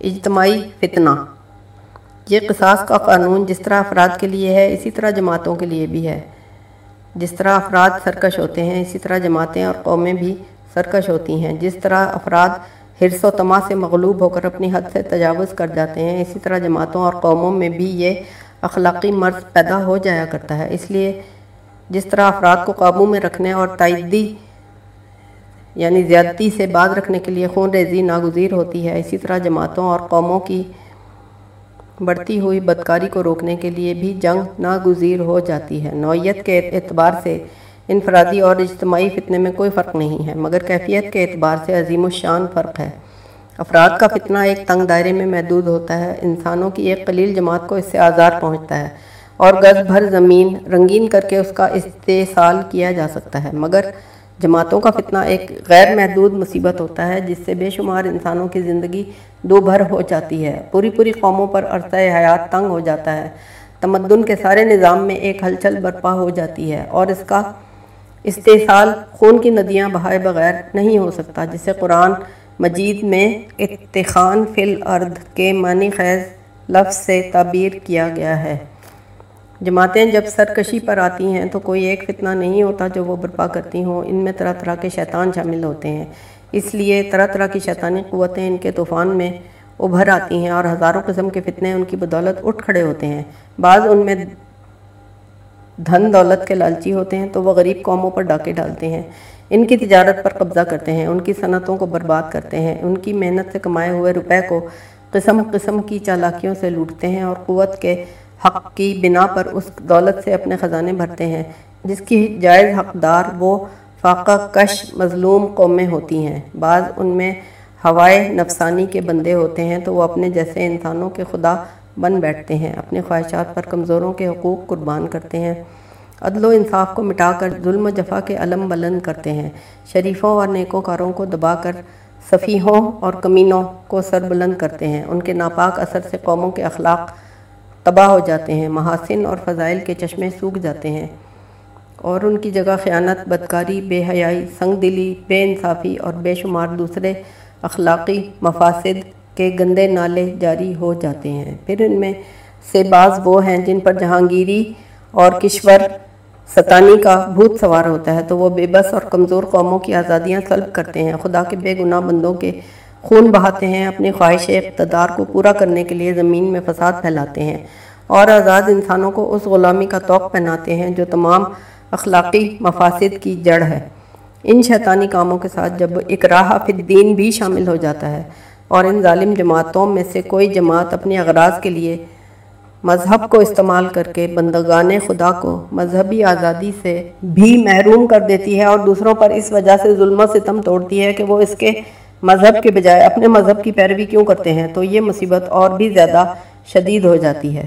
اجتماعی فتنہ۔ یہ قصاص کا قانون جس طرح افراد کے لیے ہے، اسی طرح جماعتوں کے لیے بھی ہے۔ جس طرح افراد سرکش ہوتے ہیں، اسی طرح جماعتیں اور قومیں بھی سرکش ہوتی ہیں۔ جس طرح افراد حرص و تما سے مغلوب ہو کر اپنی حد سے تجاوز کر جاتے ہیں، اسی طرح جماعتوں اور قوموں میں بھی یہ اخلاقی مرض پیدا ہو جایا کرتا ہے۔ اس لیے جس طرح افراد کو قابو میں رکھنے اور تائیدی یعنی زیادتی سے بعد رکھنے کے لیے خون ریزی ناگزیر ہوتی ہے۔ اسی طرح جماعتوں اور قوموں کی بڑھتی ہوئی بدکاری کو روکنے کے لیے بھی جنگ ناگزیر ہو جاتی ہے۔ نوعیت کے اعتبار سے انفرادی اور اجتماعی فتنے میں کوئی فرق نہیں ہے، مگر کیفیت کے اعتبار سے عظیم الشان فرق ہے۔ افراد کا فتنہ ایک تنگ دائرے میں محدود ہوتا ہے، انسانوں کی ایک قلیل جماعت کو اس سے آزار پہنچتا ہے اور گز بھر زمین رنگین کر کے اس کا استحصال کیا جا سکتا ہے۔ مگر جماعتوں کا فتنہ ایک غیر محدود مصیبت ہوتا ہے، جس سے بے شمار انسانوں کی زندگی دو بھر ہو جاتی ہے۔ پوری پوری قوموں پر عرصہ حیات تنگ ہو جاتا ہے۔ تمدن کے سارے نظام میں ایک ہلچل برپا ہو جاتی ہے اور اس کا استحصال خون کی ندیاں بہائے بغیر نہیں ہو سکتا جسے قرآن مجید میں اتخان فی الارض کے معنی خیز لفظ سے تعبیر کیا گیا ہے۔ جماعتیں جب سرکشی پر آتی ہیں تو کوئی ایک فتنہ نہیں ہوتا جو وہ برپا کرتی ہوں۔ ان میں طرح طرح کے شیطان شامل ہوتے ہیں۔ اس لیے طرح طرح کی شیطانی قوتیں ان کے طوفان میں ابھر آتی ہیں اور ہزاروں قسم کے فتنے ان کی بدولت اٹھ کھڑے ہوتے ہیں۔ بعض ان میں دھن دولت کے لالچی ہوتے ہیں تو وہ غریب قوموں پر ڈاکے ڈالتے ہیں۔ ان کی تجارت پر قبضہ کرتے ہیں، ان کی صنعتوں کو برباد کرتے ہیں، ان کی محنت سے کمائے ہوئے روپے کو قسم قسم کی چالاکیوں سے لوٹتے ہیں اور قوت کے حق کی بنا پر اس دولت سے اپنے خزانے بھرتے ہیں۔ جس کی جائز حقدار وہ فاقہ کش مظلوم قومیں ہوتی ہیں۔ بعض ان میں ہوائے نفسانی کے بندے ہوتے ہیں تو وہ اپنے جیسے انسانوں کے خدا بن بیٹھتے ہیں اپنے خواہشات پر کمزوروں کے حقوق قربان کرتے ہیں۔ عدل و انصاف کو مٹا کر ظلم و جفا کے علم بلند کرتے ہیں۔ شریفوں اور نیکوں کاروں کو دبا کر صفیحوں اور کمینوں کو سر بلند کرتے ہیں۔ ان کے ناپاک اثر سے قوموں کے اخلاق تباہ ہو جاتے ہیں، محاسن اور فضائل کے چشمے سوکھ جاتے ہیں۔ اور ان کی جگہ خیانت، بدکاری، بے حیائی، سنگ دلی، بے انصافی اور بے شمار دوسرے اخلاقی مفاسد کے گندے نالے جاری ہو جاتے ہیں۔ پھر ان میں سے بعض وہ ہیں جن پر جہانگیری اور کشور ستانی کا بھوت سوار ہوتا ہے، تو وہ بے بس اور کمزور قوموں کی آزادیاں سلب کرتے ہیں۔ خدا کے بے گناہ بندوں کے خون بہاتے ہیں، اپنی خواہش اقتدار کو پورا کرنے کے لیے زمین میں فساد پھیلاتے ہیں۔ اور آزاد انسانوں کو اس غلامی کا توق پہناتے ہیں جو تمام اخلاقی مفاسد کی جڑ ہے۔ ان شیطانی کاموں کے ساتھ جب اکراہ فی الدین بھی شامل ہو جاتا ہے اور ان ظالم جماعتوں میں سے کوئی جماعت اپنی اغراض کے لیے مذہب کو استعمال کر کے بندگان خدا کو مذہبی آزادی سے بھی محروم کر دیتی ہے اور دوسروں پر اس وجہ سے ظلم و ستم توڑتی ہے کہ وہ اس کے مذہب کے بجائے اپنے مذہب کی پیروی کیوں کرتے ہیں تو یہ مصیبت اور بھی زیادہ شدید ہو جاتی ہے۔